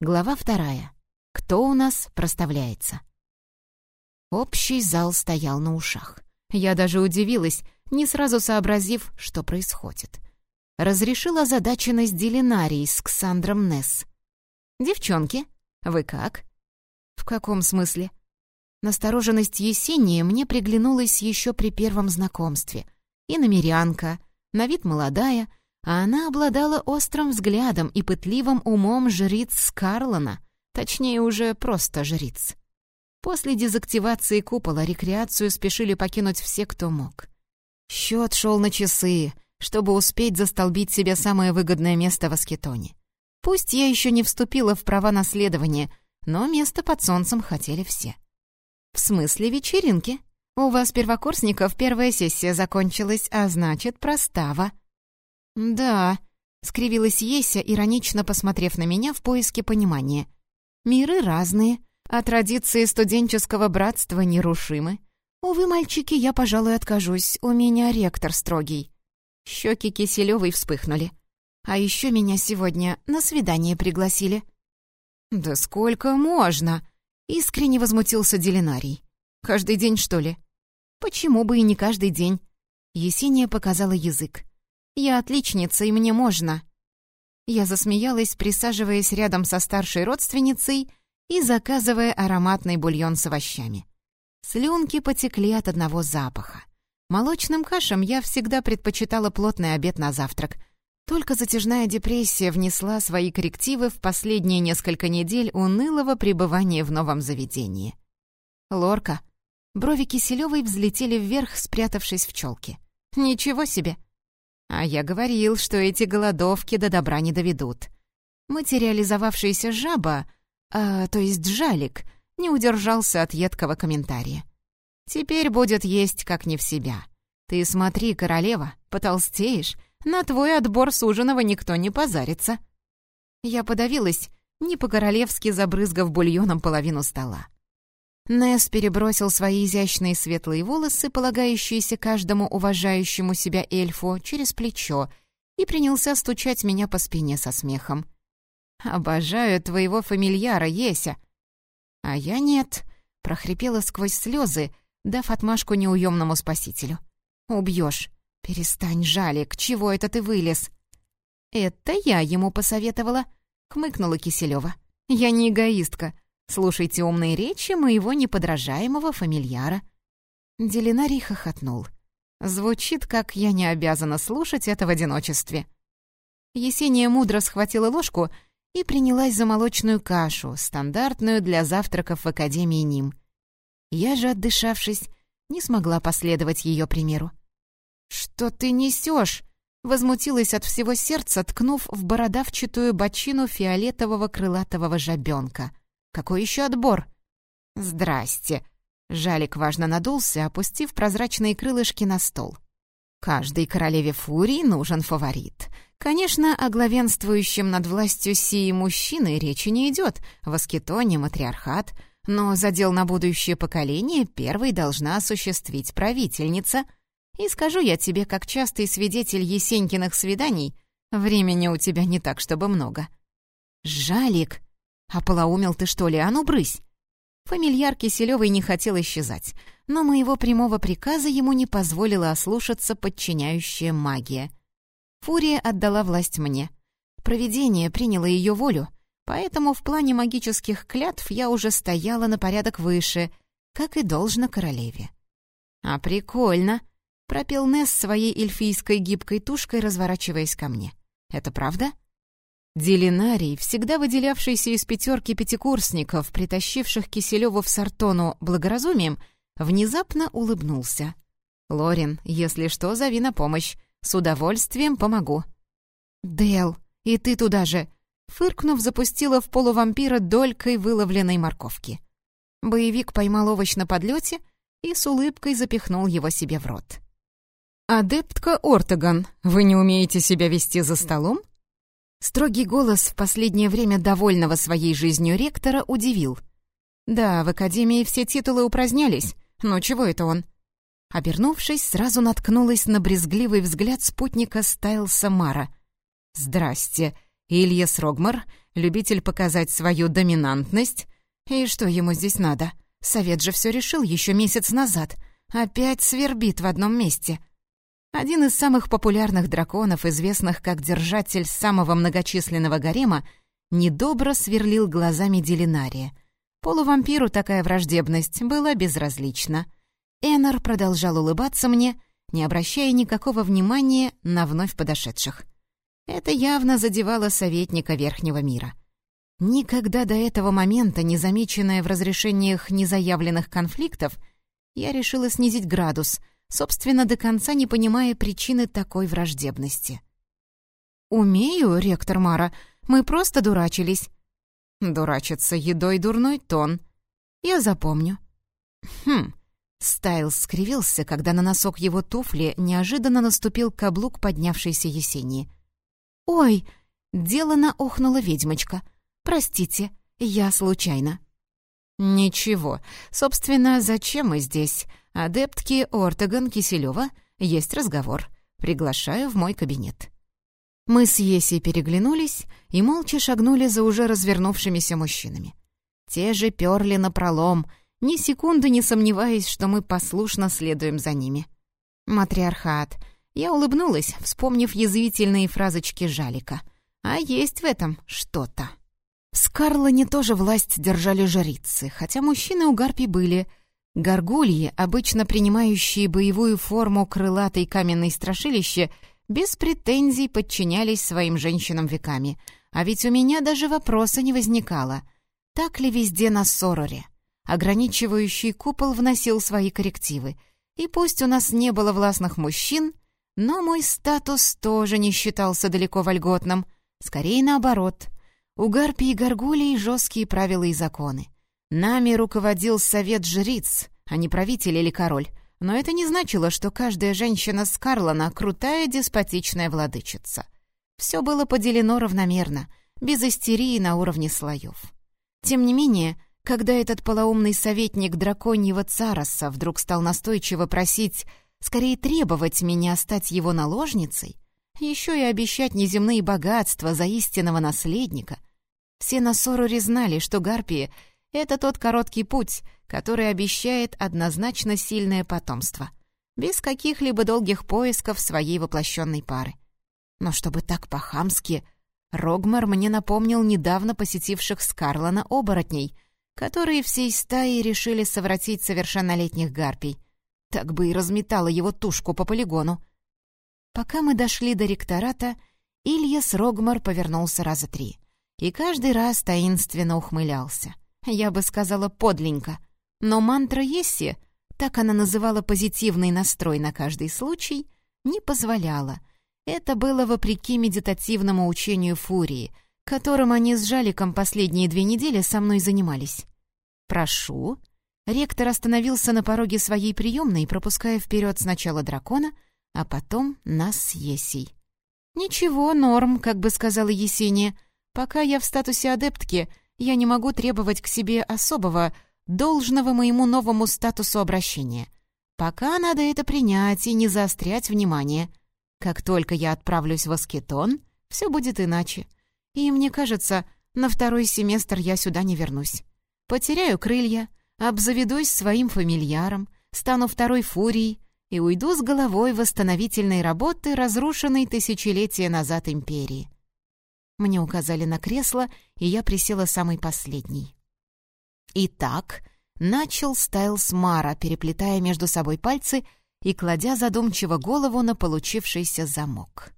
Глава вторая. Кто у нас проставляется? Общий зал стоял на ушах. Я даже удивилась, не сразу сообразив, что происходит. Разрешила задаченность Делинарии с Ксандром Несс. «Девчонки, вы как?» «В каком смысле?» Настороженность Есения мне приглянулась еще при первом знакомстве. И намерянка, на вид молодая, а она обладала острым взглядом и пытливым умом жриц Скарлона, точнее, уже просто жриц. После дезактивации купола рекреацию спешили покинуть все, кто мог. Счет шел на часы, чтобы успеть застолбить себе самое выгодное место в Аскетоне. Пусть я еще не вступила в права наследования, но место под солнцем хотели все. «В смысле вечеринки? У вас, первокурсников, первая сессия закончилась, а значит, простава». «Да», — скривилась Еся, иронично посмотрев на меня в поиске понимания. «Миры разные, а традиции студенческого братства нерушимы. Увы, мальчики, я, пожалуй, откажусь, у меня ректор строгий». Щеки Киселевой вспыхнули. А еще меня сегодня на свидание пригласили». «Да сколько можно?» — искренне возмутился Делинарий. «Каждый день, что ли?» «Почему бы и не каждый день?» Есения показала язык. «Я отличница, и мне можно». Я засмеялась, присаживаясь рядом со старшей родственницей и заказывая ароматный бульон с овощами. Слюнки потекли от одного запаха. Молочным кашам я всегда предпочитала плотный обед на завтрак. Только затяжная депрессия внесла свои коррективы в последние несколько недель унылого пребывания в новом заведении. Лорка. Брови Киселёвой взлетели вверх, спрятавшись в челке. «Ничего себе!» А я говорил, что эти голодовки до добра не доведут. Материализовавшаяся жаба, а, то есть жалик, не удержался от едкого комментария. Теперь будет есть как не в себя. Ты смотри, королева, потолстеешь, на твой отбор суженого никто не позарится. Я подавилась, не по-королевски забрызгав бульоном половину стола. Несс перебросил свои изящные светлые волосы, полагающиеся каждому уважающему себя эльфу, через плечо и принялся стучать меня по спине со смехом. «Обожаю твоего фамильяра, Еся!» «А я нет», — прохрипела сквозь слезы, дав отмашку неуемному спасителю. «Убьешь. Перестань, жалик, чего это ты вылез?» «Это я ему посоветовала», — хмыкнула Киселева. «Я не эгоистка. Слушайте умные речи моего неподражаемого фамильяра». Делинарий хохотнул. «Звучит, как я не обязана слушать это в одиночестве». Есения мудро схватила ложку и принялась за молочную кашу, стандартную для завтраков в Академии Ним — я же, отдышавшись, не смогла последовать ее примеру. «Что ты несешь?» — возмутилась от всего сердца, ткнув в бородавчатую бочину фиолетового крылатого жабенка. «Какой еще отбор?» «Здрасте!» — Жалик важно надулся, опустив прозрачные крылышки на стол. «Каждой королеве Фурии нужен фаворит. Конечно, о главенствующем над властью сии мужчины речи не идет. В Аскетоне матриархат — но задел на будущее поколение первой должна осуществить правительница. И скажу я тебе, как частый свидетель Есенькиных свиданий, времени у тебя не так, чтобы много. «Жалик! А полоумел ты, что ли? А ну, брысь!» Фамильяр Киселёвой не хотел исчезать, но моего прямого приказа ему не позволила ослушаться подчиняющая магия. Фурия отдала власть мне. Провидение приняло ее волю, Поэтому в плане магических клятв я уже стояла на порядок выше, как и должно королеве. «А прикольно!» — пропел Несс своей эльфийской гибкой тушкой, разворачиваясь ко мне. «Это правда?» Делинарий, всегда выделявшийся из пятерки пятикурсников, притащивших Киселеву в Сартону благоразумием, внезапно улыбнулся. «Лорин, если что, зови на помощь. С удовольствием помогу». «Дэл, и ты туда же!» Фыркнув, запустила в полувампира долькой выловленной морковки. Боевик поймал овощ на подлете и с улыбкой запихнул его себе в рот. «Адептка Ортоган, вы не умеете себя вести за столом?» Строгий голос в последнее время довольного своей жизнью ректора удивил. «Да, в Академии все титулы упразднялись, но чего это он?» Обернувшись, сразу наткнулась на брезгливый взгляд спутника Стайлса Мара. «Здрасте, Ильяс Рогмар, Любитель показать свою доминантность? И что ему здесь надо? Совет же все решил еще месяц назад. Опять свербит в одном месте. Один из самых популярных драконов, известных как держатель самого многочисленного гарема, недобро сверлил глазами Делинария. Полувампиру такая враждебность была безразлична. Эннер продолжал улыбаться мне, не обращая никакого внимания на вновь подошедших. Это явно задевало советника Верхнего мира. Никогда до этого момента, не замеченная в разрешениях незаявленных конфликтов, я решила снизить градус, собственно, до конца не понимая причины такой враждебности. «Умею, ректор Мара, мы просто дурачились». «Дурачиться едой дурной тон. Я запомню». «Хм». Стайлс скривился, когда на носок его туфли неожиданно наступил каблук поднявшейся Есении. «Ой!» — делано охнула ведьмочка. «Простите, я случайно». «Ничего. Собственно, зачем мы здесь? Адептки Ортоган Киселева. Есть разговор. Приглашаю в мой кабинет». Мы с Есей переглянулись и молча шагнули за уже развернувшимися мужчинами. Те же перли напролом, ни секунды не сомневаясь, что мы послушно следуем за ними. Матриархат — я улыбнулась, вспомнив язвительные фразочки Жалика. А есть в этом что-то. В Скарлоне тоже власть держали жрицы, хотя мужчины у Гарпи были. Горгульи, обычно принимающие боевую форму крылатой каменной страшилище, без претензий подчинялись своим женщинам веками. А ведь у меня даже вопроса не возникало. Так ли везде на Сороре? Ограничивающий купол вносил свои коррективы. И пусть у нас не было властных мужчин, но мой статус тоже не считался далеко вольготным. Скорее наоборот. У Гарпии и Гаргулей жесткие правила и законы. Нами руководил совет жриц, а не правитель или король. Но это не значило, что каждая женщина с Карлона — крутая деспотичная владычица. Все было поделено равномерно, без истерии на уровне слоев. Тем не менее, когда этот полоумный советник драконьего цараса вдруг стал настойчиво просить скорее требовать меня стать его наложницей, еще и обещать неземные богатства за истинного наследника. Все на Соруре знали, что Гарпии — это тот короткий путь, который обещает однозначно сильное потомство, без каких-либо долгих поисков своей воплощенной пары. Но чтобы так по-хамски, Рогмар мне напомнил недавно посетивших Скарлона оборотней, которые всей стаей решили совратить совершеннолетних гарпий, так бы и разметала его тушку по полигону. Пока мы дошли до ректората, Ильяс Рогмар повернулся раза три. И каждый раз таинственно ухмылялся. Я бы сказала подленько. Но мантра Есси, так она называла позитивный настрой на каждый случай, не позволяла. Это было вопреки медитативному учению Фурии, которым они с Жаликом последние две недели со мной занимались. «Прошу», Ректор остановился на пороге своей приемной, пропуская вперед сначала дракона, а потом нас с Есей. «Ничего, норм», как бы сказала Есения. «Пока я в статусе адептки, я не могу требовать к себе особого, должного моему новому статусу обращения. Пока надо это принять и не заострять внимание. Как только я отправлюсь в Аскетон, все будет иначе. И мне кажется, на второй семестр я сюда не вернусь. Потеряю крылья, обзаведусь своим фамильяром, стану второй фурией и уйду с головой восстановительной работы, разрушенной тысячелетия назад империи. Мне указали на кресло, и я присела самый последний. Итак, начал Стайлс Мара, переплетая между собой пальцы и кладя задумчиво голову на получившийся замок.